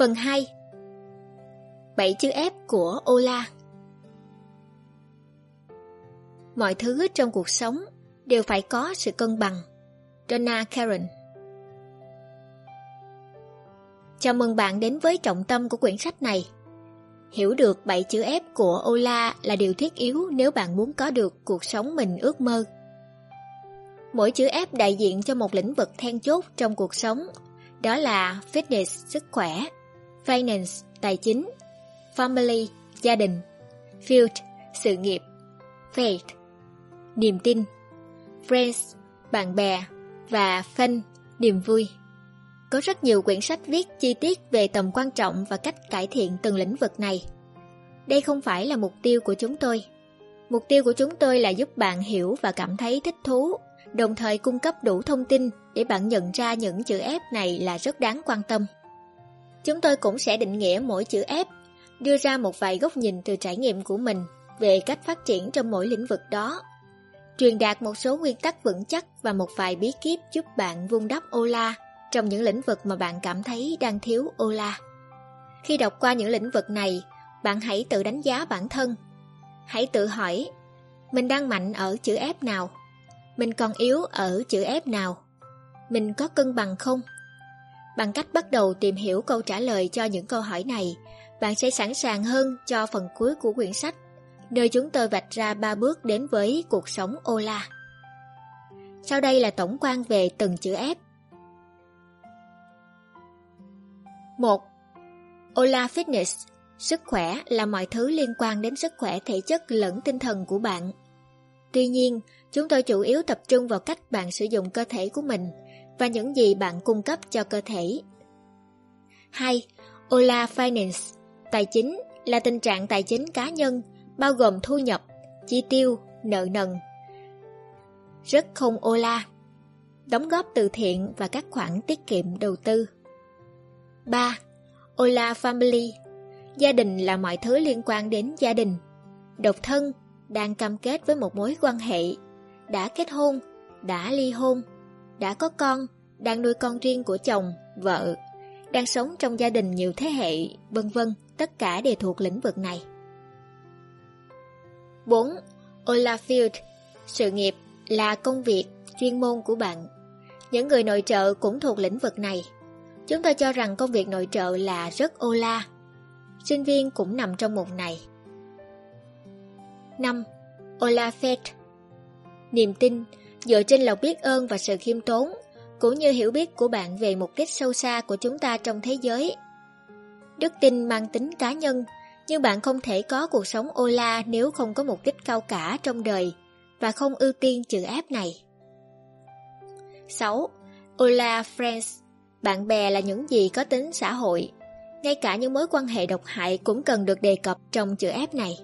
Phần 2 Bảy chữ F của Ola Mọi thứ trong cuộc sống đều phải có sự cân bằng. Donna Karen Chào mừng bạn đến với trọng tâm của quyển sách này. Hiểu được bảy chữ F của Ola là điều thiết yếu nếu bạn muốn có được cuộc sống mình ước mơ. Mỗi chữ F đại diện cho một lĩnh vực then chốt trong cuộc sống, đó là fitness, sức khỏe, finance, tài chính, family, gia đình, field, sự nghiệp, faith, niềm tin, friends, bạn bè và fun, niềm vui. Có rất nhiều quyển sách viết chi tiết về tầm quan trọng và cách cải thiện từng lĩnh vực này. Đây không phải là mục tiêu của chúng tôi. Mục tiêu của chúng tôi là giúp bạn hiểu và cảm thấy thích thú, đồng thời cung cấp đủ thông tin để bạn nhận ra những chữ F này là rất đáng quan tâm. Chúng tôi cũng sẽ định nghĩa mỗi chữ F, đưa ra một vài góc nhìn từ trải nghiệm của mình về cách phát triển trong mỗi lĩnh vực đó. Truyền đạt một số nguyên tắc vững chắc và một vài bí kíp giúp bạn vun đắp Ola trong những lĩnh vực mà bạn cảm thấy đang thiếu Ola. Khi đọc qua những lĩnh vực này, bạn hãy tự đánh giá bản thân. Hãy tự hỏi, mình đang mạnh ở chữ F nào? Mình còn yếu ở chữ F nào? Mình có cân bằng không? Bằng cách bắt đầu tìm hiểu câu trả lời cho những câu hỏi này, bạn sẽ sẵn sàng hơn cho phần cuối của quyển sách, nơi chúng tôi vạch ra ba bước đến với cuộc sống Ola. Sau đây là tổng quan về từng chữ F. 1. Ola Fitness Sức khỏe là mọi thứ liên quan đến sức khỏe thể chất lẫn tinh thần của bạn. Tuy nhiên, chúng tôi chủ yếu tập trung vào cách bạn sử dụng cơ thể của mình và những gì bạn cung cấp cho cơ thể. 2. Ola Finance Tài chính là tình trạng tài chính cá nhân, bao gồm thu nhập, chi tiêu, nợ nần. Rất không Ola Đóng góp từ thiện và các khoản tiết kiệm đầu tư. 3. Ola Family Gia đình là mọi thứ liên quan đến gia đình. Độc thân, đang cam kết với một mối quan hệ, đã kết hôn, đã ly hôn, đã có con, đang nuôi con riêng của chồng, vợ, đang sống trong gia đình nhiều thế hệ, vân vân, tất cả đều thuộc lĩnh vực này. 4. Olafield Sự nghiệp là công việc, chuyên môn của bạn. Những người nội trợ cũng thuộc lĩnh vực này. Chúng tôi cho rằng công việc nội trợ là rất Ola. Sinh viên cũng nằm trong mục này. 5. Olafet Niềm tin dựa trên lòng biết ơn và sự khiêm tốn cũng như hiểu biết của bạn về mục đích sâu xa của chúng ta trong thế giới. Đức tin mang tính cá nhân, nhưng bạn không thể có cuộc sống Ola nếu không có mục đích cao cả trong đời và không ưu tiên chữ áp này. 6. Ola Friends Bạn bè là những gì có tính xã hội. Ngay cả những mối quan hệ độc hại cũng cần được đề cập trong chữ ép này.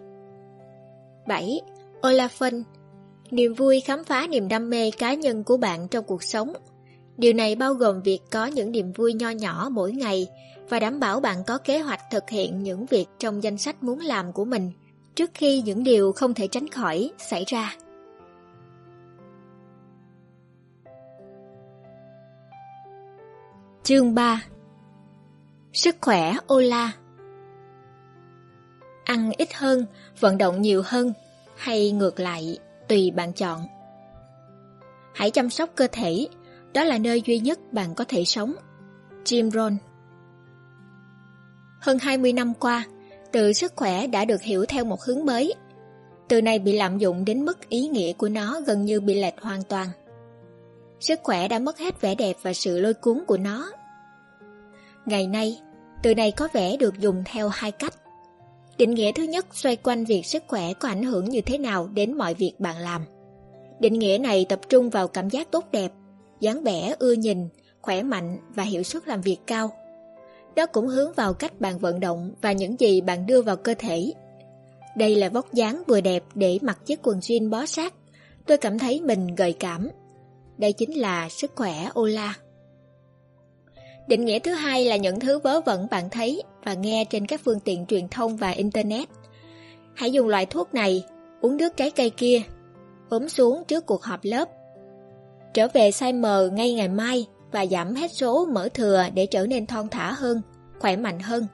7. Olafun Niềm vui khám phá niềm đam mê cá nhân của bạn trong cuộc sống. Điều này bao gồm việc có những niềm vui nho nhỏ mỗi ngày và đảm bảo bạn có kế hoạch thực hiện những việc trong danh sách muốn làm của mình trước khi những điều không thể tránh khỏi xảy ra. Chương 3 Sức khỏe Ola. Ăn ít hơn, vận động nhiều hơn hay ngược lại, tùy bạn chọn. Hãy chăm sóc cơ thể, đó là nơi duy nhất bạn có thể sống. Jim Rohn Hơn 20 năm qua, từ sức khỏe đã được hiểu theo một hướng mới. Từ này bị lạm dụng đến mức ý nghĩa của nó gần như bị lệch hoàn toàn. Sức khỏe đã mất hết vẻ đẹp và sự lôi cuốn của nó. Ngày nay, từ này có vẻ được dùng theo hai cách. Định nghĩa thứ nhất xoay quanh việc sức khỏe có ảnh hưởng như thế nào đến mọi việc bạn làm. Định nghĩa này tập trung vào cảm giác tốt đẹp dáng vẻ ưa nhìn, khỏe mạnh và hiệu suất làm việc cao. Nó cũng hướng vào cách bạn vận động và những gì bạn đưa vào cơ thể. Đây là vóc dáng vừa đẹp để mặc chiếc quần jean bó sát. Tôi cảm thấy mình gợi cảm. Đây chính là sức khỏe Ola. Định nghĩa thứ hai là những thứ vớ vẩn bạn thấy và nghe trên các phương tiện truyền thông và Internet. Hãy dùng loại thuốc này, uống nước trái cây kia, ốm xuống trước cuộc họp lớp trở về say mờ ngay ngày mai và giảm hết số mỡ thừa để trở nên thon thả hơn. khỏe mạnh hơn,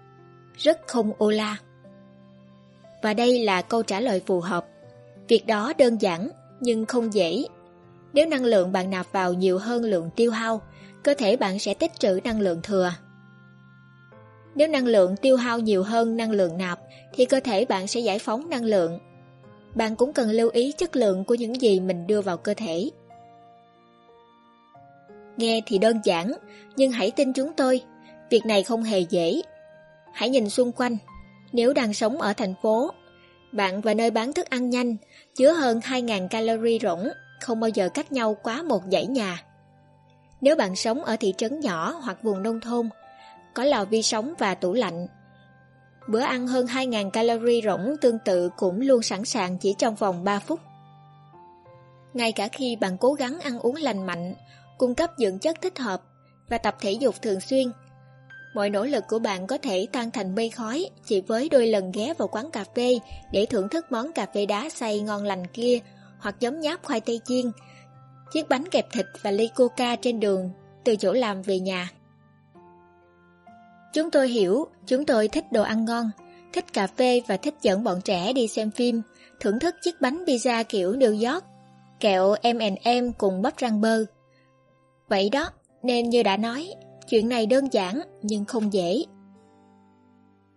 rất không ô la. Và đây là câu trả lời phù hợp. Việc đó đơn giản nhưng không dễ. Nếu năng lượng bạn nạp vào nhiều hơn lượng tiêu hao, cơ thể bạn sẽ tích trữ năng lượng thừa. Nếu năng lượng tiêu hao nhiều hơn năng lượng nạp, thì cơ thể bạn sẽ giải phóng năng lượng. Bạn cũng cần lưu ý chất lượng của những gì mình đưa vào cơ thể. Nghe thì đơn giản, nhưng hãy tin chúng tôi, việc này không hề dễ. Hãy nhìn xung quanh, nếu đang sống ở thành phố, bạn và nơi bán thức ăn nhanh chứa hơn 2.000 calorie rỗng, không bao giờ cách nhau quá một dãy nhà. Nếu bạn sống ở thị trấn nhỏ hoặc vùng nông thôn, có lò vi sóng và tủ lạnh, bữa ăn hơn 2.000 calorie rỗng tương tự cũng luôn sẵn sàng chỉ trong vòng 3 phút. Ngay cả khi bạn cố gắng ăn uống lành mạnh, cung cấp dưỡng chất thích hợp và tập thể dục thường xuyên, mọi nỗ lực của bạn có thể tan thành mây khói chỉ với đôi lần ghé vào quán cà phê để thưởng thức món cà phê đá xay ngon lành kia hoặc giống nháp khoai tây chiên, chiếc bánh kẹp thịt và ly coca trên đường từ chỗ làm về nhà. Chúng tôi hiểu, chúng tôi thích đồ ăn ngon, thích cà phê và thích dẫn bọn trẻ đi xem phim, thưởng thức chiếc bánh pizza kiểu New York, kẹo M&M cùng bắp rang bơ. Vậy đó, nên như đã nói, chuyện này đơn giản nhưng không dễ.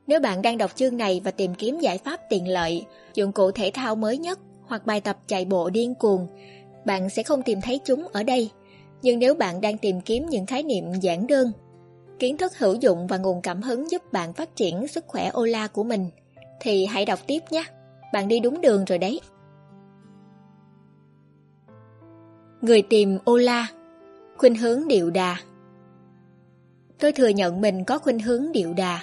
Nếu bạn đang đọc chương này và tìm kiếm giải pháp tiện lợi, dụng cụ thể thao mới nhất hoặc bài tập chạy bộ điên cuồng, bạn sẽ không tìm thấy chúng ở đây. Nhưng nếu bạn đang tìm kiếm những khái niệm giản đơn, kiến thức hữu dụng và nguồn cảm hứng giúp bạn phát triển sức khỏe Ola của mình, thì hãy đọc tiếp nhé. Bạn đi đúng đường rồi đấy. Người tìm Ola Khuynh hướng điệu đà Tôi thừa nhận mình có khuynh hướng điệu đà.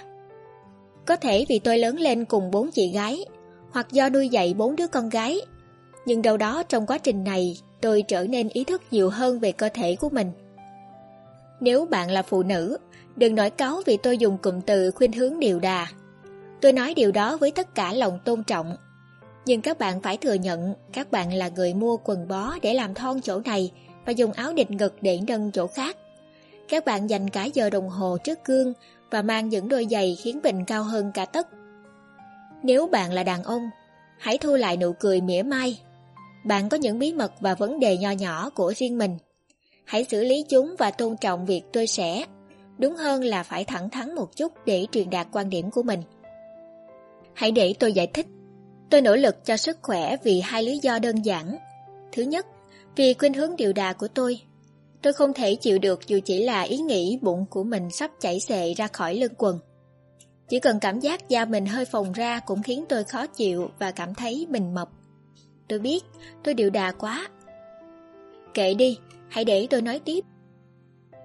Có thể vì tôi lớn lên cùng bốn chị gái, hoặc do nuôi dạy bốn đứa con gái. Nhưng đâu đó trong quá trình này, tôi trở nên ý thức nhiều hơn về cơ thể của mình. Nếu bạn là phụ nữ, đừng nổi cáo vì tôi dùng cụm từ khuynh hướng điều đà. Tôi nói điều đó với tất cả lòng tôn trọng. Nhưng các bạn phải thừa nhận các bạn là người mua quần bó để làm thon chỗ này và dùng áo định ngực để nâng chỗ khác. Các bạn dành cả giờ đồng hồ trước gương và mang những đôi giày khiến mình cao hơn cả tất. Nếu bạn là đàn ông, hãy thu lại nụ cười mỉa mai. Bạn có những bí mật và vấn đề nho nhỏ của riêng mình. Hãy xử lý chúng và tôn trọng việc tôi sẽ. Đúng hơn là phải thẳng thắn một chút để truyền đạt quan điểm của mình. Hãy để tôi giải thích. Tôi nỗ lực cho sức khỏe vì hai lý do đơn giản. Thứ nhất, vì khuynh hướng điều đà của tôi Tôi không thể chịu được dù chỉ là ý nghĩ bụng của mình sắp chảy xệ ra khỏi lưng quần. Chỉ cần cảm giác da mình hơi phồng ra cũng khiến tôi khó chịu và cảm thấy mình mập. Tôi biết, tôi điệu đà quá. Kệ đi, hãy để tôi nói tiếp.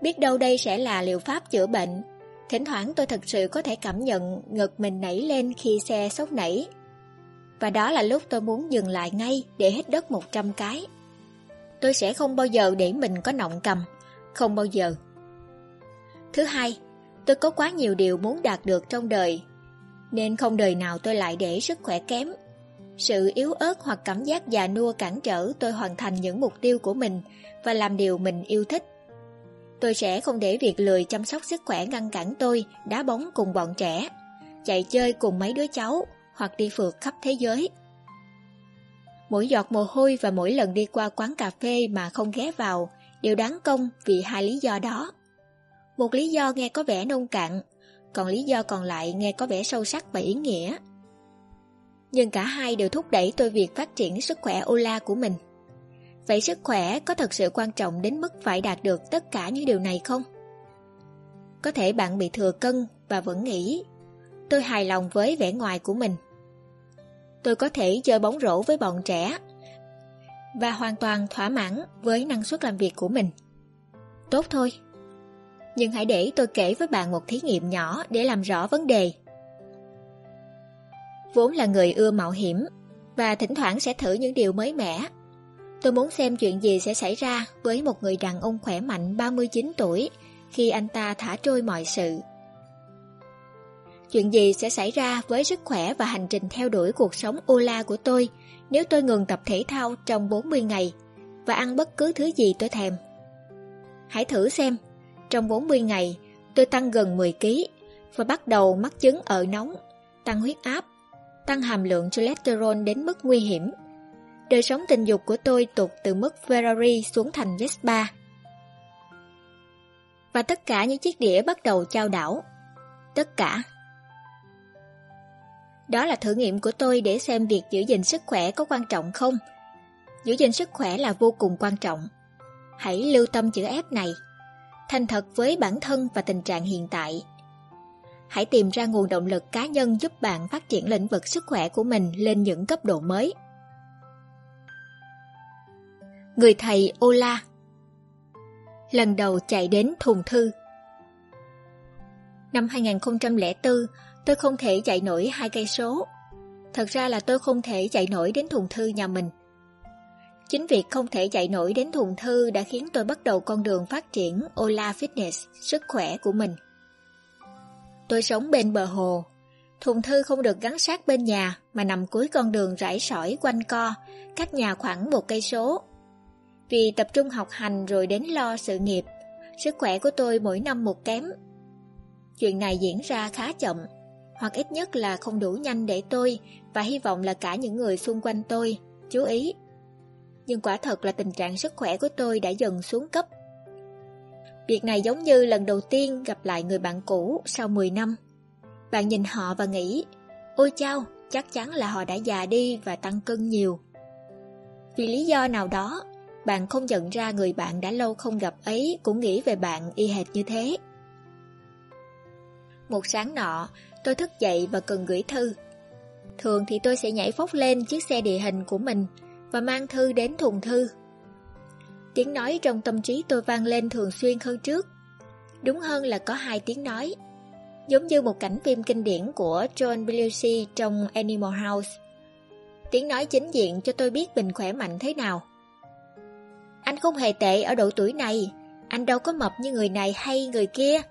Biết đâu đây sẽ là liệu pháp chữa bệnh. Thỉnh thoảng tôi thật sự có thể cảm nhận ngực mình nảy lên khi xe sốc nảy. Và đó là lúc tôi muốn dừng lại ngay để hít đất 100 cái. Tôi sẽ không bao giờ để mình có nọng cầm Không bao giờ Thứ hai Tôi có quá nhiều điều muốn đạt được trong đời Nên không đời nào tôi lại để sức khỏe kém sự yếu ớt hoặc cảm giác già nua cản trở tôi hoàn thành những mục tiêu của mình Và làm điều mình yêu thích Tôi sẽ không để việc lười chăm sóc sức khỏe ngăn cản tôi đá bóng cùng bọn trẻ Chạy chơi cùng mấy đứa cháu Hoặc đi phượt khắp thế giới Mỗi giọt mồ hôi và mỗi lần đi qua quán cà phê mà không ghé vào đều đáng công vì hai lý do đó. Một lý do nghe có vẻ nông cạn, còn lý do còn lại nghe có vẻ sâu sắc và ý nghĩa. Nhưng cả hai đều thúc đẩy tôi việc phát triển sức khỏe Ola của mình. Vậy sức khỏe có thật sự quan trọng đến mức phải đạt được tất cả những điều này không? Có thể bạn bị thừa cân và vẫn nghĩ tôi hài lòng với vẻ ngoài của mình tôi có thể chơi bóng rổ với bọn trẻ và hoàn toàn thỏa mãn với năng suất làm việc của mình. Tốt thôi. Nhưng hãy để tôi kể với bạn một thí nghiệm nhỏ để làm rõ vấn đề. Vốn là người ưa mạo hiểm và thỉnh thoảng sẽ thử những điều mới mẻ. Tôi muốn xem chuyện gì sẽ xảy ra với một người đàn ông khỏe mạnh 39 tuổi khi anh ta thả trôi mọi sự Chuyện gì sẽ xảy ra với sức khỏe và hành trình theo đuổi cuộc sống Ola của tôi nếu tôi ngừng tập thể thao trong 40 ngày và ăn bất cứ thứ gì tôi thèm? Hãy thử xem, trong 40 ngày tôi tăng gần 10 kg, và bắt đầu mắc chứng ở nóng, tăng huyết áp, tăng hàm lượng cholesterol đến mức nguy hiểm. Đời sống tình dục của tôi tụt từ mức Ferrari xuống thành Vespa. Và tất cả những chiếc đĩa bắt đầu trao đảo. Tất cả. Đó là thử nghiệm của tôi để xem việc giữ gìn sức khỏe có quan trọng không. Giữ gìn sức khỏe là vô cùng quan trọng. Hãy lưu tâm chữ F này. Thành thật với bản thân và tình trạng hiện tại. Hãy tìm ra nguồn động lực cá nhân giúp bạn phát triển lĩnh vực sức khỏe của mình lên những cấp độ mới. Người thầy Ola Lần đầu chạy đến thùng thư Năm 2004, tôi không thể chạy nổi hai cây số. Thật ra là tôi không thể chạy nổi đến thùng thư nhà mình. Chính việc không thể chạy nổi đến thùng thư đã khiến tôi bắt đầu con đường phát triển Ola Fitness, sức khỏe của mình. Tôi sống bên bờ hồ. Thùng thư không được gắn sát bên nhà mà nằm cuối con đường rải sỏi quanh co, cách nhà khoảng một cây số. Vì tập trung học hành rồi đến lo sự nghiệp, sức khỏe của tôi mỗi năm một kém. Chuyện này diễn ra khá chậm, hoặc ít nhất là không đủ nhanh để tôi và hy vọng là cả những người xung quanh tôi chú ý nhưng quả thật là tình trạng sức khỏe của tôi đã dần xuống cấp. Việc này giống như lần đầu tiên gặp lại người bạn cũ sau 10 năm. Bạn nhìn họ và nghĩ, ôi chao, chắc chắn là họ đã già đi và tăng cân nhiều. Vì lý do nào đó, bạn không nhận ra người bạn đã lâu không gặp ấy cũng nghĩ về bạn y hệt như thế. Một sáng nọ, tôi thức dậy và cần gửi thư. Thường thì tôi sẽ nhảy phóc lên chiếc xe địa hình của mình, và mang thư đến thùng thư. Tiếng nói trong tâm trí tôi vang lên thường xuyên hơn trước. Đúng hơn là có hai tiếng nói. Giống như một cảnh phim kinh điển của John Belushi trong Animal House. Tiếng nói chính diện cho tôi biết mình khỏe mạnh thế nào. Anh không hề tệ ở độ tuổi này. Anh đâu có mập như người này hay người kia.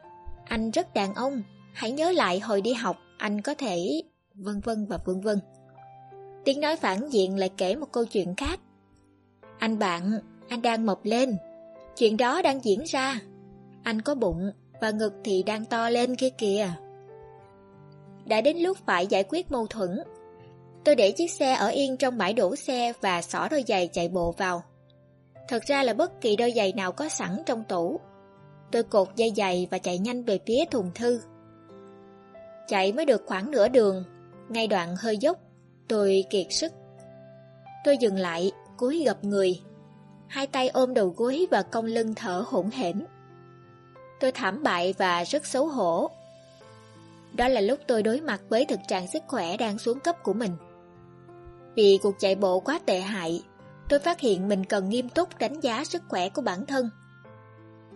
Anh rất đàn ông. Hãy nhớ lại hồi đi học, anh có thể... Vân vân và vân vân. Tiếng nói phản diện lại kể một câu chuyện khác. Anh bạn, anh đang mập lên. Chuyện đó đang diễn ra. Anh có bụng và ngực thì đang to lên kia kìa. Đã đến lúc phải giải quyết mâu thuẫn. Tôi để chiếc xe ở yên trong bãi đổ xe và xỏ đôi giày chạy bộ vào. Thật ra là bất kỳ đôi giày nào có sẵn trong tủ. Tôi cột dây giày và chạy nhanh về phía thùng thư. Chạy mới được khoảng nửa đường, ngay đoạn hơi dốc, Tôi kiệt sức. Tôi dừng lại, cúi gập người. Hai tay ôm đầu gối và cong lưng thở hỗn hển. Tôi thảm bại và rất xấu hổ. Đó là lúc tôi đối mặt với thực trạng sức khỏe đang xuống cấp của mình. Vì cuộc chạy bộ quá tệ hại, tôi phát hiện mình cần nghiêm túc đánh giá sức khỏe của bản thân.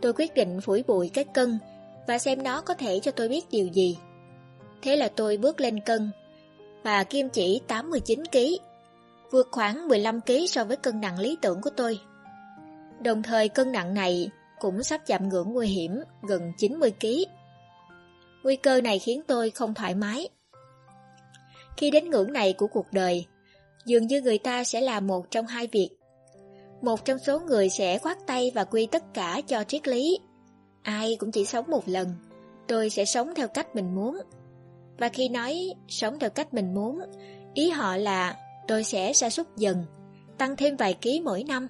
Tôi quyết định phủi bụi cái cân và xem nó có thể cho tôi biết điều gì. Thế là tôi bước lên cân và kim chỉ 89kg, vượt khoảng 15kg so với cân nặng lý tưởng của tôi. Đồng thời cân nặng này cũng sắp chạm ngưỡng nguy hiểm gần 90kg. Nguy cơ này khiến tôi không thoải mái. Khi đến ngưỡng này của cuộc đời, dường như người ta sẽ làm một trong hai việc. Một trong số người sẽ khoát tay và quy tất cả cho triết lý. Ai cũng chỉ sống một lần, tôi sẽ sống theo cách mình muốn. Và khi nói sống theo cách mình muốn, ý họ là tôi sẽ sa sút dần, tăng thêm vài ký mỗi năm.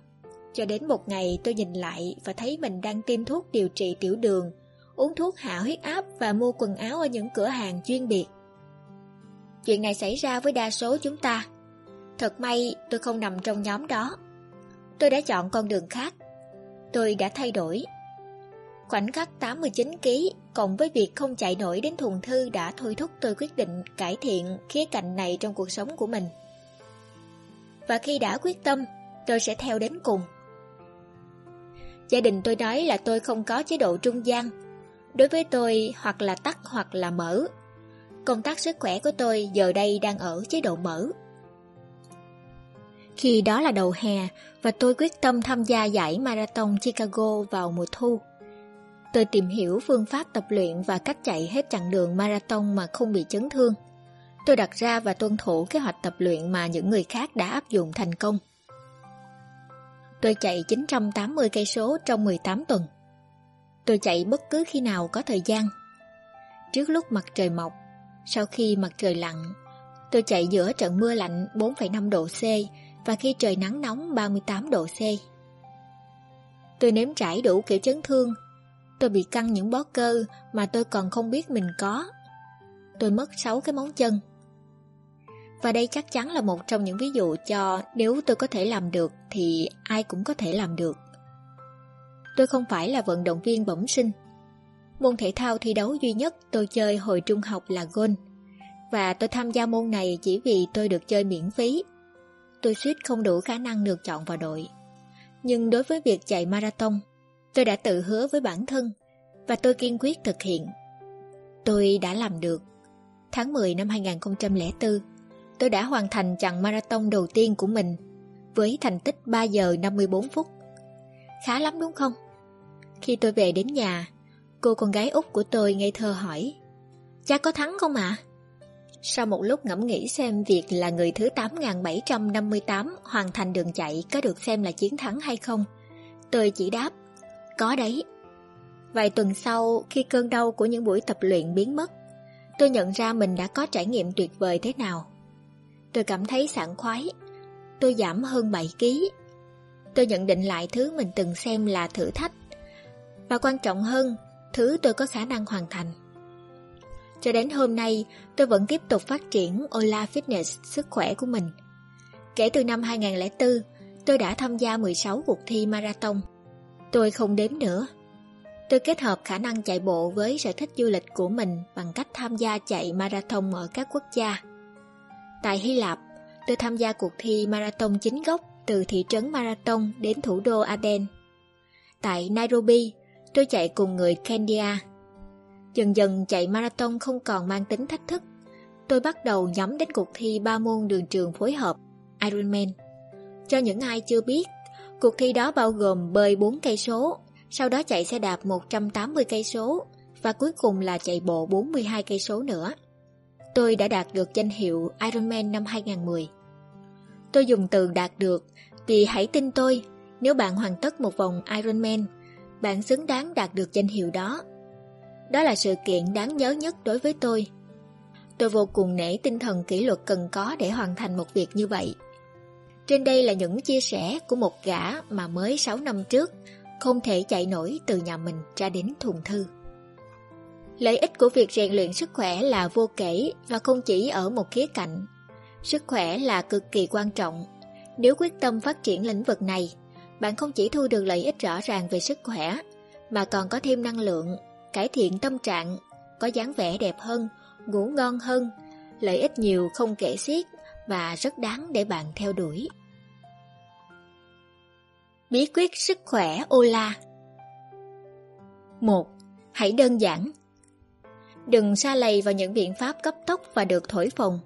Cho đến một ngày tôi nhìn lại và thấy mình đang tiêm thuốc điều trị tiểu đường, uống thuốc hạ huyết áp và mua quần áo ở những cửa hàng chuyên biệt. Chuyện này xảy ra với đa số chúng ta. Thật may tôi không nằm trong nhóm đó. Tôi đã chọn con đường khác. Tôi đã thay đổi Khoảnh khắc 89kg cộng với việc không chạy nổi đến thùng thư đã thôi thúc tôi quyết định cải thiện khía cạnh này trong cuộc sống của mình. Và khi đã quyết tâm, tôi sẽ theo đến cùng. Gia đình tôi nói là tôi không có chế độ trung gian. Đối với tôi, hoặc là tắt hoặc là mở. Công tác sức khỏe của tôi giờ đây đang ở chế độ mở. Khi đó là đầu hè, và tôi quyết tâm tham gia giải Marathon Chicago vào mùa thu. Tôi tìm hiểu phương pháp tập luyện và cách chạy hết chặng đường marathon mà không bị chấn thương. Tôi đặt ra và tuân thủ kế hoạch tập luyện mà những người khác đã áp dụng thành công. Tôi chạy 980 cây số trong 18 tuần. Tôi chạy bất cứ khi nào có thời gian. trước lúc mặt trời mọc. Sau khi mặt trời lặn, tôi chạy giữa trận mưa lạnh 4,5 độ C và khi trời nắng nóng 38 độ C. Tôi nếm trải đủ kiểu chấn thương. Tôi bị căng những bó cơ mà tôi còn không biết mình có. Tôi mất 6 cái móng chân. Và đây chắc chắn là một trong những ví dụ cho nếu tôi có thể làm được thì ai cũng có thể làm được. Tôi không phải là vận động viên bẩm sinh. Môn thể thao thi đấu duy nhất tôi chơi hồi trung học là golf. Và tôi tham gia môn này chỉ vì tôi được chơi miễn phí. Tôi suýt không đủ khả năng được chọn vào đội. Nhưng đối với việc chạy marathon, tôi đã tự hứa với bản thân và tôi kiên quyết thực hiện. Tôi đã làm được. Tháng 10 năm 2004, tôi đã hoàn thành chặng marathon đầu tiên của mình với thành tích 3 giờ 54 phút. Khá lắm đúng không? Khi tôi về đến nhà, cô con gái út của tôi ngây thơ hỏi Cha có thắng không ạ? Sau một lúc ngẫm nghĩ xem việc là người thứ 8758 hoàn thành đường chạy có được xem là chiến thắng hay không, tôi chỉ đáp, có đấy. Vài tuần sau, khi cơn đau của những buổi tập luyện biến mất, tôi nhận ra mình đã có trải nghiệm tuyệt vời thế nào. Tôi cảm thấy sảng khoái. Tôi giảm hơn 7 kg. Tôi nhận định lại thứ mình từng xem là thử thách. Và quan trọng hơn, thứ tôi có khả năng hoàn thành. Cho đến hôm nay, tôi vẫn tiếp tục phát triển Ola Fitness sức khỏe của mình. Kể từ năm 2004, tôi đã tham gia 16 cuộc thi marathon. Tôi không đếm nữa. Tôi kết hợp khả năng chạy bộ với sở thích du lịch của mình bằng cách tham gia chạy marathon ở các quốc gia. Tại Hy Lạp, tôi tham gia cuộc thi marathon chính gốc từ thị trấn Marathon đến thủ đô Aden. Tại Nairobi, tôi chạy cùng người Kenya. Dần dần chạy marathon không còn mang tính thách thức. Tôi bắt đầu nhắm đến cuộc thi ba môn đường trường phối hợp Ironman. Cho những ai chưa biết, cuộc thi đó bao gồm bơi 4 cây số, sau đó chạy xe đạp 180 cây số và cuối cùng là chạy bộ 42 cây số nữa. Tôi đã đạt được danh hiệu Ironman năm 2010. Tôi dùng từ đạt được vì hãy tin tôi, nếu bạn hoàn tất một vòng Ironman, bạn xứng đáng đạt được danh hiệu đó. Đó là sự kiện đáng nhớ nhất đối với tôi. Tôi vô cùng nể tinh thần kỷ luật cần có để hoàn thành một việc như vậy. Trên đây là những chia sẻ của một gã mà mới 6 năm trước không thể chạy nổi từ nhà mình ra đến thùng thư. Lợi ích của việc rèn luyện sức khỏe là vô kể và không chỉ ở một khía cạnh. Sức khỏe là cực kỳ quan trọng. Nếu quyết tâm phát triển lĩnh vực này, bạn không chỉ thu được lợi ích rõ ràng về sức khỏe, mà còn có thêm năng lượng, cải thiện tâm trạng, có dáng vẻ đẹp hơn, ngủ ngon hơn, lợi ích nhiều không kể xiết và rất đáng để bạn theo đuổi. Bí quyết sức khỏe Ola 1. Hãy đơn giản Đừng xa lầy vào những biện pháp cấp tốc và được thổi phồng.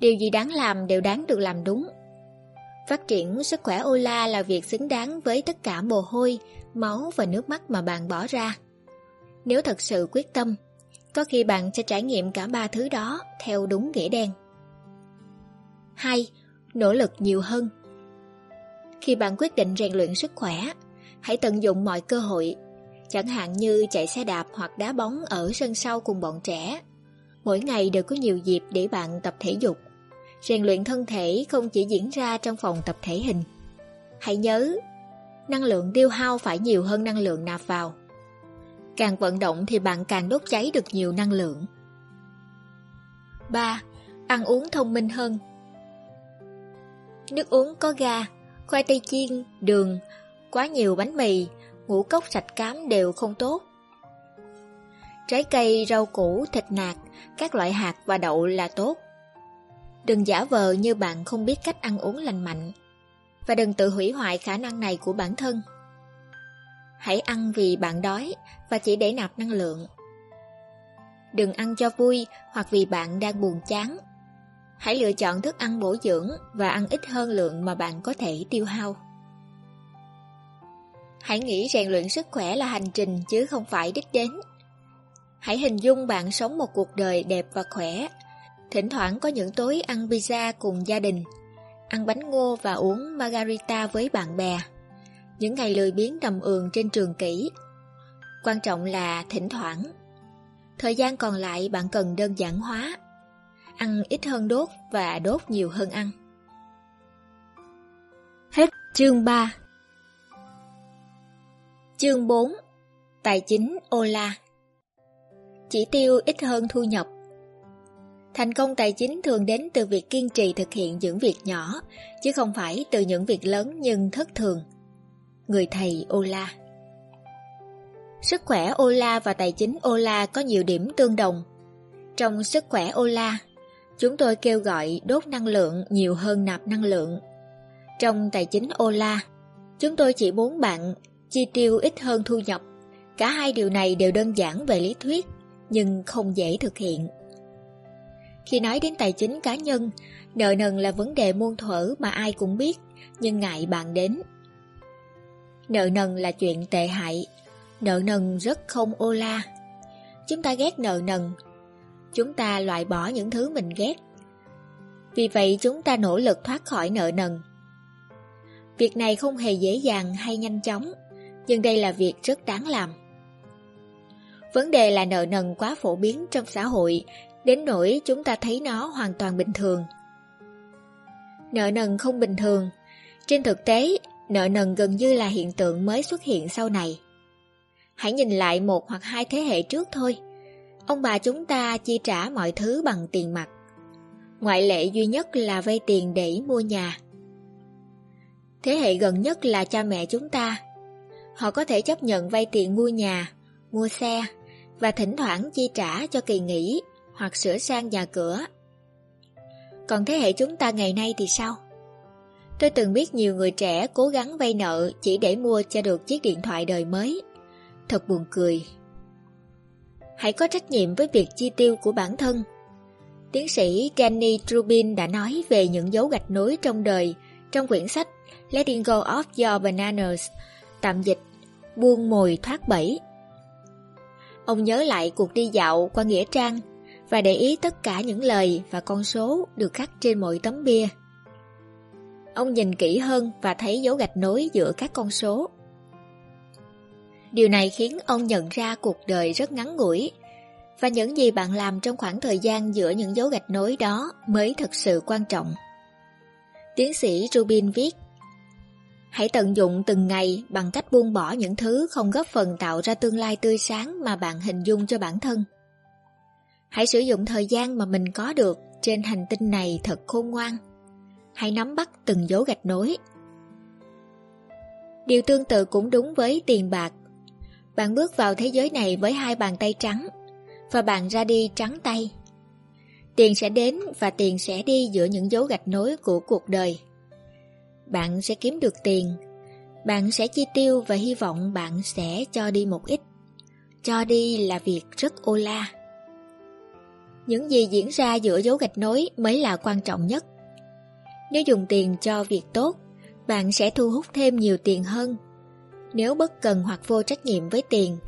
Điều gì đáng làm đều đáng được làm đúng. Phát triển sức khỏe Ola là việc xứng đáng với tất cả mồ hôi, máu và nước mắt mà bạn bỏ ra. Nếu thật sự quyết tâm, có khi bạn sẽ trải nghiệm cả ba thứ đó theo đúng nghĩa đen. 2. Nỗ lực nhiều hơn Khi bạn quyết định rèn luyện sức khỏe, hãy tận dụng mọi cơ hội chẳng hạn như chạy xe đạp hoặc đá bóng ở sân sau cùng bọn trẻ. Mỗi ngày đều có nhiều dịp để bạn tập thể dục. Rèn luyện thân thể không chỉ diễn ra trong phòng tập thể hình. Hãy nhớ, năng lượng tiêu hao phải nhiều hơn năng lượng nạp vào. Càng vận động thì bạn càng đốt cháy được nhiều năng lượng. 3. Ăn uống thông minh hơn Nước uống có ga, khoai tây chiên, đường, quá nhiều bánh mì, ngũ cốc sạch cám đều không tốt. Trái cây, rau củ, thịt nạc, các loại hạt và đậu là tốt. Đừng giả vờ như bạn không biết cách ăn uống lành mạnh và đừng tự hủy hoại khả năng này của bản thân. Hãy ăn vì bạn đói và chỉ để nạp năng lượng. Đừng ăn cho vui hoặc vì bạn đang buồn chán. Hãy lựa chọn thức ăn bổ dưỡng và ăn ít hơn lượng mà bạn có thể tiêu hao. Hãy nghĩ rèn luyện sức khỏe là hành trình chứ không phải đích đến. Hãy hình dung bạn sống một cuộc đời đẹp và khỏe. Thỉnh thoảng có những tối ăn pizza cùng gia đình, ăn bánh ngô và uống margarita với bạn bè. Những ngày lười biếng nằm ườn trên trường kỷ. Quan trọng là thỉnh thoảng. Thời gian còn lại bạn cần đơn giản hóa. Ăn ít hơn đốt và đốt nhiều hơn ăn. Hết chương 3 Chương 4 Tài chính Ola Chỉ tiêu ít hơn thu nhập Thành công tài chính thường đến từ việc kiên trì thực hiện những việc nhỏ, chứ không phải từ những việc lớn nhưng thất thường. Người thầy Ola Sức khỏe Ola và tài chính Ola có nhiều điểm tương đồng. Trong sức khỏe Ola, chúng tôi kêu gọi đốt năng lượng nhiều hơn nạp năng lượng. Trong tài chính Ola, chúng tôi chỉ muốn bạn chi tiêu ít hơn thu nhập. Cả hai điều này đều đơn giản về lý thuyết, nhưng không dễ thực hiện. Khi nói đến tài chính cá nhân, nợ nần là vấn đề muôn thuở mà ai cũng biết, nhưng ngại bạn đến. Nợ nần là chuyện tệ hại, nợ nần rất không ô la. Chúng ta ghét nợ nần, chúng ta loại bỏ những thứ mình ghét. Vì vậy chúng ta nỗ lực thoát khỏi nợ nần. Việc này không hề dễ dàng hay nhanh chóng, nhưng đây là việc rất đáng làm. Vấn đề là nợ nần quá phổ biến trong xã hội đến nỗi chúng ta thấy nó hoàn toàn bình thường. Nợ nần không bình thường, trên thực tế, nợ nần gần như là hiện tượng mới xuất hiện sau này. Hãy nhìn lại một hoặc hai thế hệ trước thôi. Ông bà chúng ta chi trả mọi thứ bằng tiền mặt. Ngoại lệ duy nhất là vay tiền để mua nhà. Thế hệ gần nhất là cha mẹ chúng ta. Họ có thể chấp nhận vay tiền mua nhà, mua xe và thỉnh thoảng chi trả cho kỳ nghỉ hoặc sửa sang nhà cửa. Còn thế hệ chúng ta ngày nay thì sao? Tôi từng biết nhiều người trẻ cố gắng vay nợ chỉ để mua cho được chiếc điện thoại đời mới. Thật buồn cười. Hãy có trách nhiệm với việc chi tiêu của bản thân. Tiến sĩ Kenny Trubin đã nói về những dấu gạch nối trong đời trong quyển sách Letting Go of Your Bananas, tạm dịch, buông mồi thoát bẫy. Ông nhớ lại cuộc đi dạo qua Nghĩa Trang và để ý tất cả những lời và con số được khắc trên mỗi tấm bia. Ông nhìn kỹ hơn và thấy dấu gạch nối giữa các con số. Điều này khiến ông nhận ra cuộc đời rất ngắn ngủi và những gì bạn làm trong khoảng thời gian giữa những dấu gạch nối đó mới thực sự quan trọng. Tiến sĩ Rubin viết Hãy tận dụng từng ngày bằng cách buông bỏ những thứ không góp phần tạo ra tương lai tươi sáng mà bạn hình dung cho bản thân. Hãy sử dụng thời gian mà mình có được trên hành tinh này thật khôn ngoan. Hãy nắm bắt từng dấu gạch nối. Điều tương tự cũng đúng với tiền bạc. Bạn bước vào thế giới này với hai bàn tay trắng và bạn ra đi trắng tay. Tiền sẽ đến và tiền sẽ đi giữa những dấu gạch nối của cuộc đời. Bạn sẽ kiếm được tiền, bạn sẽ chi tiêu và hy vọng bạn sẽ cho đi một ít. Cho đi là việc rất ô la. Những gì diễn ra giữa dấu gạch nối mới là quan trọng nhất. Nếu dùng tiền cho việc tốt, bạn sẽ thu hút thêm nhiều tiền hơn. Nếu bất cần hoặc vô trách nhiệm với tiền,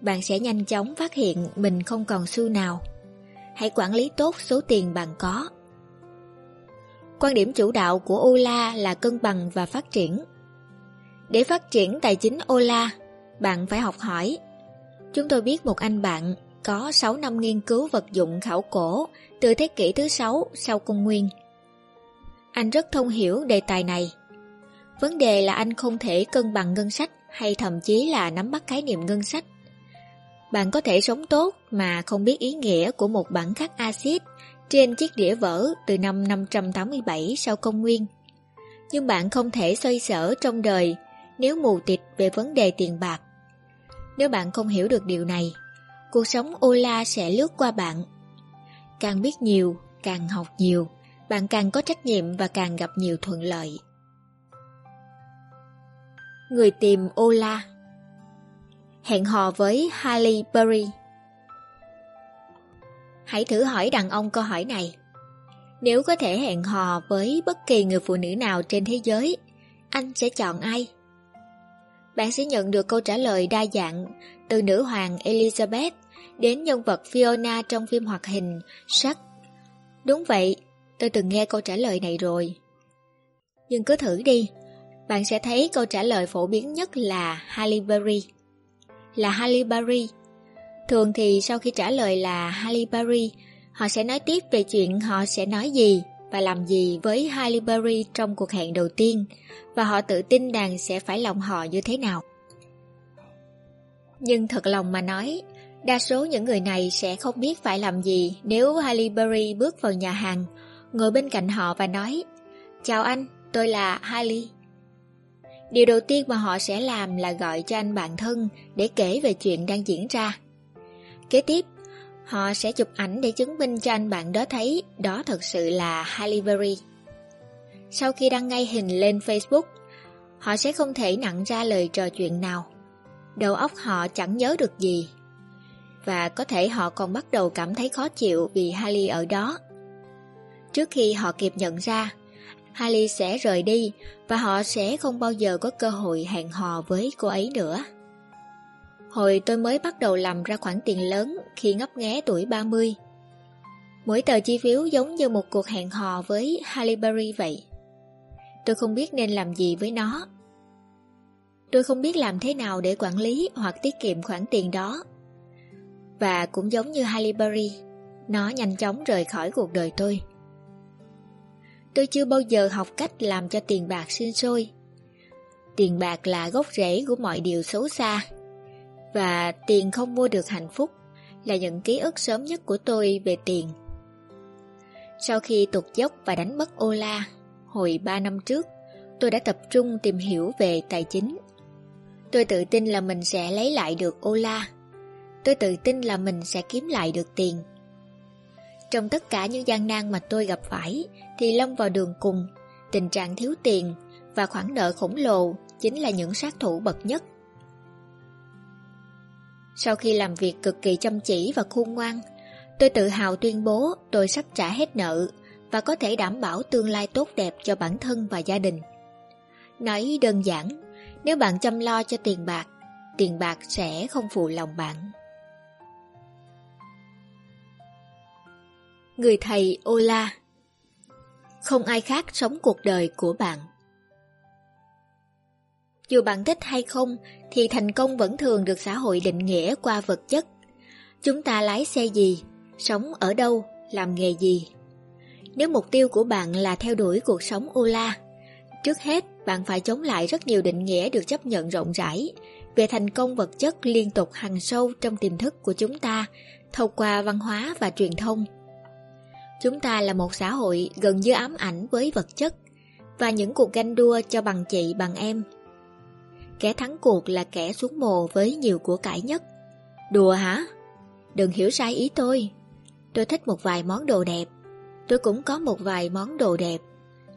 bạn sẽ nhanh chóng phát hiện mình không còn xu nào. Hãy quản lý tốt số tiền bạn có. Quan điểm chủ đạo của Ola là cân bằng và phát triển. Để phát triển tài chính Ola, bạn phải học hỏi. Chúng tôi biết một anh bạn có 6 năm nghiên cứu vật dụng khảo cổ từ thế kỷ thứ 6 sau công nguyên. Anh rất thông hiểu đề tài này. Vấn đề là anh không thể cân bằng ngân sách hay thậm chí là nắm bắt khái niệm ngân sách. Bạn có thể sống tốt mà không biết ý nghĩa của một bản khắc axit trên chiếc đĩa vỡ từ năm 587 sau công nguyên. Nhưng bạn không thể xoay sở trong đời nếu mù tịt về vấn đề tiền bạc. Nếu bạn không hiểu được điều này, cuộc sống ô la sẽ lướt qua bạn. Càng biết nhiều, càng học nhiều, bạn càng có trách nhiệm và càng gặp nhiều thuận lợi. Người tìm ô la Hẹn hò với Halle Berry Hãy thử hỏi đàn ông câu hỏi này. Nếu có thể hẹn hò với bất kỳ người phụ nữ nào trên thế giới, anh sẽ chọn ai? Bạn sẽ nhận được câu trả lời đa dạng từ nữ hoàng Elizabeth đến nhân vật Fiona trong phim hoạt hình Sắc. Đúng vậy, tôi từng nghe câu trả lời này rồi. Nhưng cứ thử đi, bạn sẽ thấy câu trả lời phổ biến nhất là Halle Berry. Là Halle Berry. Thường thì sau khi trả lời là Halle Berry, họ sẽ nói tiếp về chuyện họ sẽ nói gì và làm gì với Halle Berry trong cuộc hẹn đầu tiên và họ tự tin rằng sẽ phải lòng họ như thế nào. Nhưng thật lòng mà nói, đa số những người này sẽ không biết phải làm gì nếu Halle Berry bước vào nhà hàng, ngồi bên cạnh họ và nói Chào anh, tôi là Halle. Điều đầu tiên mà họ sẽ làm là gọi cho anh bạn thân để kể về chuyện đang diễn ra. Kế tiếp, họ sẽ chụp ảnh để chứng minh cho anh bạn đó thấy đó thật sự là Halle Berry. Sau khi đăng ngay hình lên Facebook, họ sẽ không thể nặng ra lời trò chuyện nào. Đầu óc họ chẳng nhớ được gì. Và có thể họ còn bắt đầu cảm thấy khó chịu vì Halle ở đó. Trước khi họ kịp nhận ra, Halle sẽ rời đi và họ sẽ không bao giờ có cơ hội hẹn hò với cô ấy nữa. Hồi tôi mới bắt đầu làm ra khoản tiền lớn khi ngấp nghé tuổi 30. Mỗi tờ chi phiếu giống như một cuộc hẹn hò với Halle Berry vậy. Tôi không biết nên làm gì với nó. Tôi không biết làm thế nào để quản lý hoặc tiết kiệm khoản tiền đó. Và cũng giống như Halle Berry, nó nhanh chóng rời khỏi cuộc đời tôi. Tôi chưa bao giờ học cách làm cho tiền bạc sinh sôi. Tiền bạc là gốc rễ của mọi điều xấu xa. Và tiền không mua được hạnh phúc là những ký ức sớm nhất của tôi về tiền. Sau khi tụt dốc và đánh mất Ola, hồi 3 năm trước, tôi đã tập trung tìm hiểu về tài chính. Tôi tự tin là mình sẽ lấy lại được Ola. Tôi tự tin là mình sẽ kiếm lại được tiền. Trong tất cả những gian nan mà tôi gặp phải, thì lâm vào đường cùng, tình trạng thiếu tiền và khoản nợ khổng lồ chính là những sát thủ bậc nhất. Sau khi làm việc cực kỳ chăm chỉ và khôn ngoan, tôi tự hào tuyên bố tôi sắp trả hết nợ và có thể đảm bảo tương lai tốt đẹp cho bản thân và gia đình. Nói đơn giản, nếu bạn chăm lo cho tiền bạc, tiền bạc sẽ không phụ lòng bạn. Người thầy Ola Không ai khác sống cuộc đời của bạn dù bạn thích hay không thì thành công vẫn thường được xã hội định nghĩa qua vật chất. Chúng ta lái xe gì, sống ở đâu, làm nghề gì. Nếu mục tiêu của bạn là theo đuổi cuộc sống Ola, trước hết bạn phải chống lại rất nhiều định nghĩa được chấp nhận rộng rãi về thành công vật chất liên tục hằng sâu trong tiềm thức của chúng ta thông qua văn hóa và truyền thông. Chúng ta là một xã hội gần như ám ảnh với vật chất và những cuộc ganh đua cho bằng chị bằng em. Kẻ thắng cuộc là kẻ xuống mồ với nhiều của cải nhất. Đùa hả? Đừng hiểu sai ý tôi. Tôi thích một vài món đồ đẹp. Tôi cũng có một vài món đồ đẹp.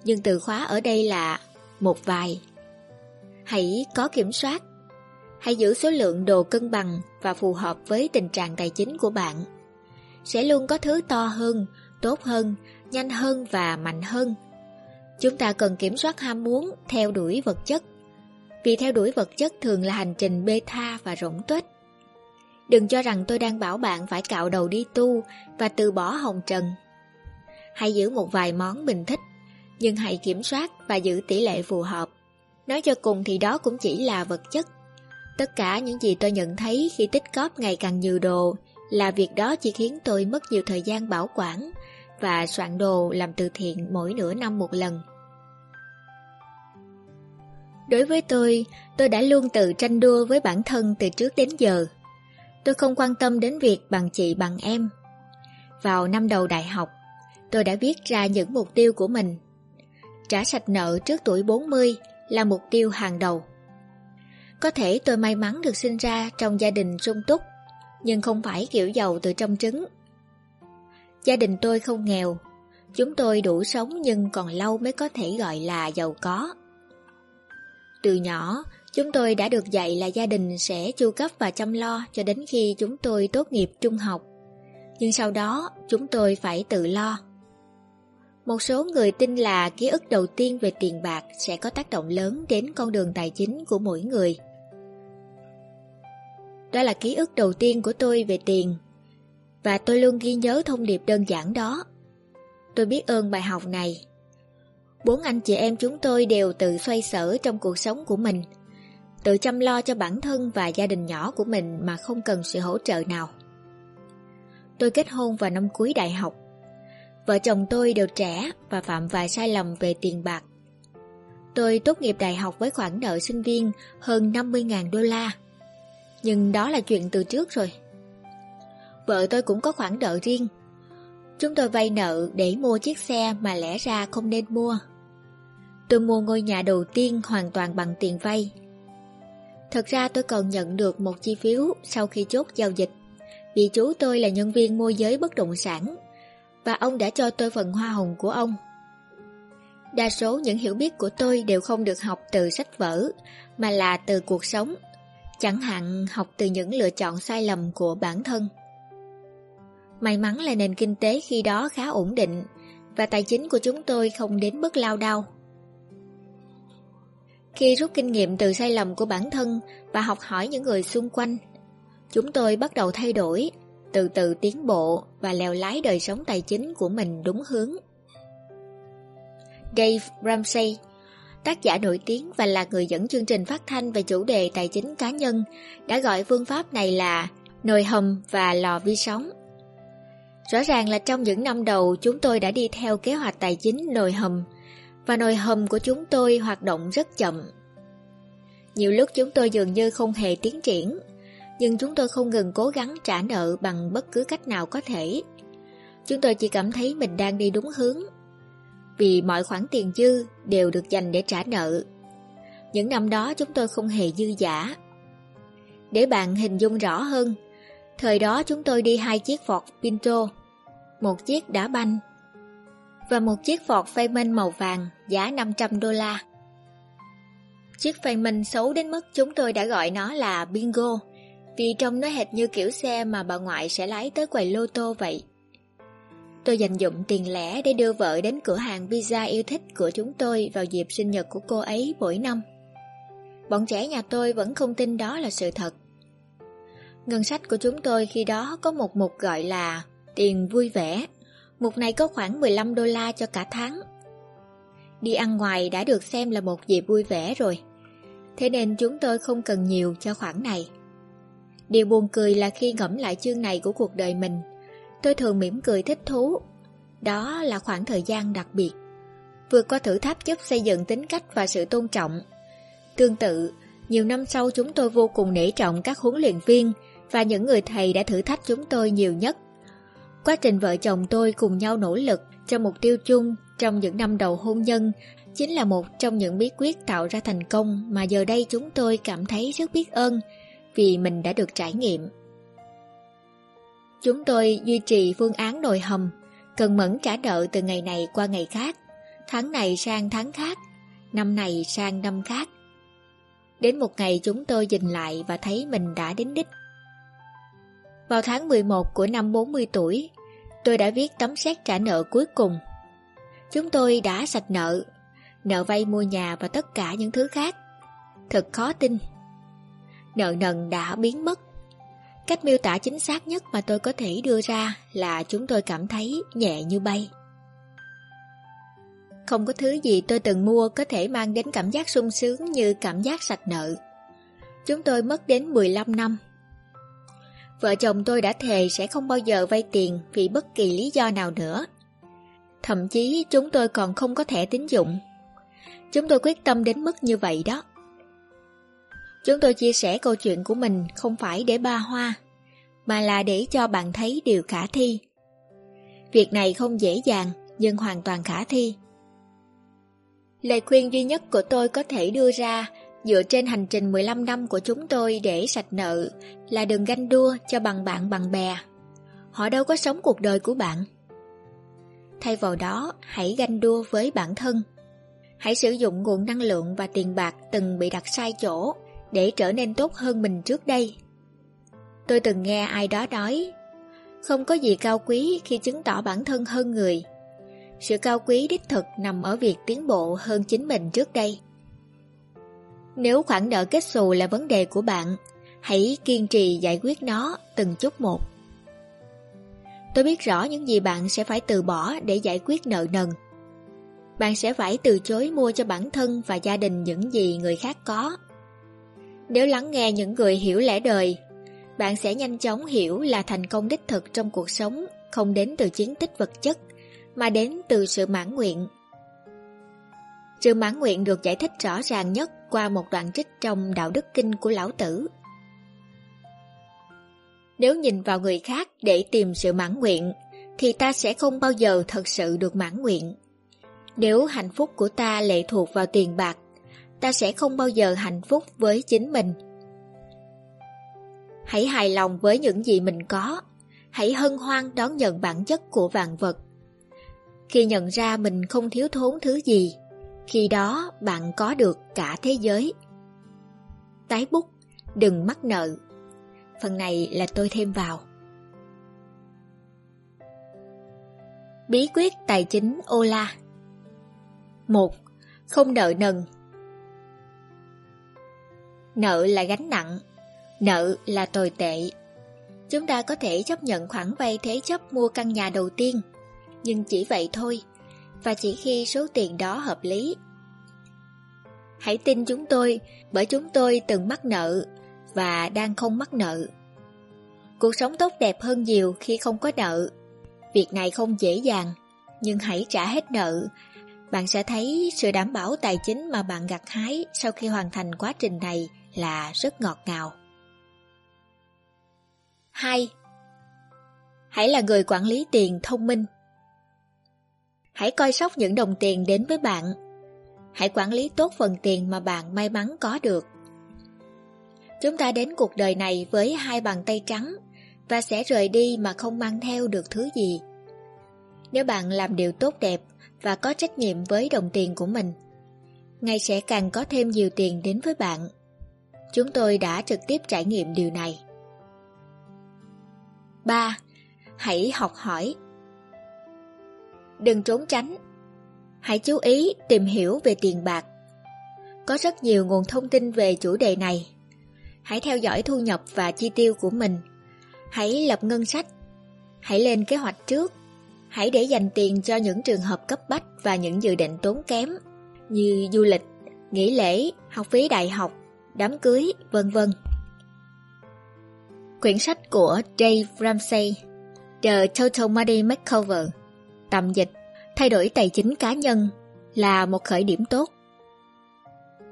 Nhưng từ khóa ở đây là một vài. Hãy có kiểm soát. Hãy giữ số lượng đồ cân bằng và phù hợp với tình trạng tài chính của bạn. Sẽ luôn có thứ to hơn tốt hơn, nhanh hơn và mạnh hơn. Chúng ta cần kiểm soát ham muốn, theo đuổi vật chất. Vì theo đuổi vật chất thường là hành trình bê tha và rỗng tuếch. Đừng cho rằng tôi đang bảo bạn phải cạo đầu đi tu và từ bỏ hồng trần. Hãy giữ một vài món mình thích, nhưng hãy kiểm soát và giữ tỷ lệ phù hợp. Nói cho cùng thì đó cũng chỉ là vật chất. Tất cả những gì tôi nhận thấy khi tích cóp ngày càng nhiều đồ là việc đó chỉ khiến tôi mất nhiều thời gian bảo quản và soạn đồ làm từ thiện mỗi nửa năm một lần. Đối với tôi, tôi đã luôn tự tranh đua với bản thân từ trước đến giờ. Tôi không quan tâm đến việc bằng chị bằng em. Vào năm đầu đại học, tôi đã viết ra những mục tiêu của mình. Trả sạch nợ trước tuổi 40 là mục tiêu hàng đầu. Có thể tôi may mắn được sinh ra trong gia đình sung túc, nhưng không phải kiểu giàu từ trong trứng Gia đình tôi không nghèo, chúng tôi đủ sống nhưng còn lâu mới có thể gọi là giàu có. Từ nhỏ, chúng tôi đã được dạy là gia đình sẽ chu cấp và chăm lo cho đến khi chúng tôi tốt nghiệp trung học. Nhưng sau đó, chúng tôi phải tự lo. Một số người tin là ký ức đầu tiên về tiền bạc sẽ có tác động lớn đến con đường tài chính của mỗi người. Đó là ký ức đầu tiên của tôi về tiền và tôi luôn ghi nhớ thông điệp đơn giản đó. Tôi biết ơn bài học này. Bốn anh chị em chúng tôi đều tự xoay sở trong cuộc sống của mình. tự chăm lo cho bản thân và gia đình nhỏ của mình mà không cần sự hỗ trợ nào. Tôi kết hôn vào năm cuối đại học. Vợ chồng tôi đều trẻ và phạm vài sai lầm về tiền bạc. Tôi tốt nghiệp đại học với khoản nợ sinh viên hơn 50.000 đô la. Nhưng đó là chuyện từ trước rồi. Vợ tôi cũng có khoản nợ riêng. Chúng tôi vay nợ để mua chiếc xe mà lẽ ra không nên mua. Tôi mua ngôi nhà đầu tiên hoàn toàn bằng tiền vay. Thật ra tôi còn nhận được một chi phiếu sau khi chốt giao dịch, vì chú tôi là nhân viên môi giới bất động sản, và ông đã cho tôi phần hoa hồng của ông. Đa số những hiểu biết của tôi đều không được học từ sách vở, mà là từ cuộc sống, chẳng hạn học từ những lựa chọn sai lầm của bản thân. May mắn là nền kinh tế khi đó khá ổn định, và tài chính của chúng tôi không đến mức lao đao. Khi rút kinh nghiệm từ sai lầm của bản thân và học hỏi những người xung quanh, chúng tôi bắt đầu thay đổi, từ từ tiến bộ và leo lái đời sống tài chính của mình đúng hướng. Dave Ramsey, tác giả nổi tiếng và là người dẫn chương trình phát thanh về chủ đề tài chính cá nhân, đã gọi phương pháp này là nồi hầm và lò vi sóng. Rõ ràng là trong những năm đầu chúng tôi đã đi theo kế hoạch tài chính nồi hầm và nồi hầm của chúng tôi hoạt động rất chậm. Nhiều lúc chúng tôi dường như không hề tiến triển, nhưng chúng tôi không ngừng cố gắng trả nợ bằng bất cứ cách nào có thể. Chúng tôi chỉ cảm thấy mình đang đi đúng hướng, vì mọi khoản tiền dư đều được dành để trả nợ. Những năm đó chúng tôi không hề dư giả. Để bạn hình dung rõ hơn, thời đó chúng tôi đi hai chiếc Ford Pinto, một chiếc đá banh và một chiếc Ford minh màu vàng giá 500 đô la. Chiếc Fairmont xấu đến mức chúng tôi đã gọi nó là Bingo, vì trông nó hệt như kiểu xe mà bà ngoại sẽ lái tới quầy lô tô vậy. Tôi dành dụng tiền lẻ để đưa vợ đến cửa hàng pizza yêu thích của chúng tôi vào dịp sinh nhật của cô ấy mỗi năm. Bọn trẻ nhà tôi vẫn không tin đó là sự thật. Ngân sách của chúng tôi khi đó có một mục gọi là tiền vui vẻ. Mục này có khoảng 15 đô la cho cả tháng. Đi ăn ngoài đã được xem là một dịp vui vẻ rồi. Thế nên chúng tôi không cần nhiều cho khoản này. Điều buồn cười là khi ngẫm lại chương này của cuộc đời mình, tôi thường mỉm cười thích thú. Đó là khoảng thời gian đặc biệt. Vượt qua thử thách giúp xây dựng tính cách và sự tôn trọng. Tương tự, nhiều năm sau chúng tôi vô cùng nể trọng các huấn luyện viên và những người thầy đã thử thách chúng tôi nhiều nhất. Quá trình vợ chồng tôi cùng nhau nỗ lực cho mục tiêu chung trong những năm đầu hôn nhân chính là một trong những bí quyết tạo ra thành công mà giờ đây chúng tôi cảm thấy rất biết ơn vì mình đã được trải nghiệm. Chúng tôi duy trì phương án nồi hầm, cần mẫn trả nợ từ ngày này qua ngày khác, tháng này sang tháng khác, năm này sang năm khác. Đến một ngày chúng tôi nhìn lại và thấy mình đã đến đích. Vào tháng 11 của năm 40 tuổi, tôi đã viết tấm xét trả nợ cuối cùng. Chúng tôi đã sạch nợ, nợ vay mua nhà và tất cả những thứ khác. Thật khó tin. Nợ nần đã biến mất. Cách miêu tả chính xác nhất mà tôi có thể đưa ra là chúng tôi cảm thấy nhẹ như bay. Không có thứ gì tôi từng mua có thể mang đến cảm giác sung sướng như cảm giác sạch nợ. Chúng tôi mất đến 15 năm Vợ chồng tôi đã thề sẽ không bao giờ vay tiền vì bất kỳ lý do nào nữa. Thậm chí chúng tôi còn không có thẻ tín dụng. Chúng tôi quyết tâm đến mức như vậy đó. Chúng tôi chia sẻ câu chuyện của mình không phải để ba hoa, mà là để cho bạn thấy điều khả thi. Việc này không dễ dàng, nhưng hoàn toàn khả thi. Lời khuyên duy nhất của tôi có thể đưa ra dựa trên hành trình 15 năm của chúng tôi để sạch nợ là đừng ganh đua cho bằng bạn bằng bè. Họ đâu có sống cuộc đời của bạn. Thay vào đó, hãy ganh đua với bản thân. Hãy sử dụng nguồn năng lượng và tiền bạc từng bị đặt sai chỗ để trở nên tốt hơn mình trước đây. Tôi từng nghe ai đó nói, không có gì cao quý khi chứng tỏ bản thân hơn người. Sự cao quý đích thực nằm ở việc tiến bộ hơn chính mình trước đây. Nếu khoản nợ kết xù là vấn đề của bạn, hãy kiên trì giải quyết nó từng chút một. Tôi biết rõ những gì bạn sẽ phải từ bỏ để giải quyết nợ nần. Bạn sẽ phải từ chối mua cho bản thân và gia đình những gì người khác có. Nếu lắng nghe những người hiểu lẽ đời, bạn sẽ nhanh chóng hiểu là thành công đích thực trong cuộc sống không đến từ chiến tích vật chất, mà đến từ sự mãn nguyện. Sự mãn nguyện được giải thích rõ ràng nhất qua một đoạn trích trong Đạo Đức Kinh của Lão Tử. Nếu nhìn vào người khác để tìm sự mãn nguyện, thì ta sẽ không bao giờ thật sự được mãn nguyện. Nếu hạnh phúc của ta lệ thuộc vào tiền bạc, ta sẽ không bao giờ hạnh phúc với chính mình. Hãy hài lòng với những gì mình có, hãy hân hoan đón nhận bản chất của vạn vật. Khi nhận ra mình không thiếu thốn thứ gì, khi đó bạn có được cả thế giới. Tái bút, đừng mắc nợ. Phần này là tôi thêm vào. Bí quyết tài chính Ola 1. Không nợ nần Nợ là gánh nặng, nợ là tồi tệ. Chúng ta có thể chấp nhận khoản vay thế chấp mua căn nhà đầu tiên, nhưng chỉ vậy thôi, và chỉ khi số tiền đó hợp lý. Hãy tin chúng tôi, bởi chúng tôi từng mắc nợ và đang không mắc nợ. Cuộc sống tốt đẹp hơn nhiều khi không có nợ. Việc này không dễ dàng, nhưng hãy trả hết nợ. Bạn sẽ thấy sự đảm bảo tài chính mà bạn gặt hái sau khi hoàn thành quá trình này là rất ngọt ngào. 2. Hãy là người quản lý tiền thông minh. Hãy coi sóc những đồng tiền đến với bạn. Hãy quản lý tốt phần tiền mà bạn may mắn có được. Chúng ta đến cuộc đời này với hai bàn tay trắng và sẽ rời đi mà không mang theo được thứ gì. Nếu bạn làm điều tốt đẹp và có trách nhiệm với đồng tiền của mình, ngày sẽ càng có thêm nhiều tiền đến với bạn. Chúng tôi đã trực tiếp trải nghiệm điều này. 3. Hãy học hỏi Đừng trốn tránh. Hãy chú ý tìm hiểu về tiền bạc. Có rất nhiều nguồn thông tin về chủ đề này. Hãy theo dõi thu nhập và chi tiêu của mình. Hãy lập ngân sách. Hãy lên kế hoạch trước. Hãy để dành tiền cho những trường hợp cấp bách và những dự định tốn kém như du lịch, nghỉ lễ, học phí đại học, đám cưới, vân vân. Quyển sách của Dave Ramsey The Total Money Makeover. Tạm dịch, Thay đổi tài chính cá nhân là một khởi điểm tốt.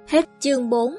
Hết chương 4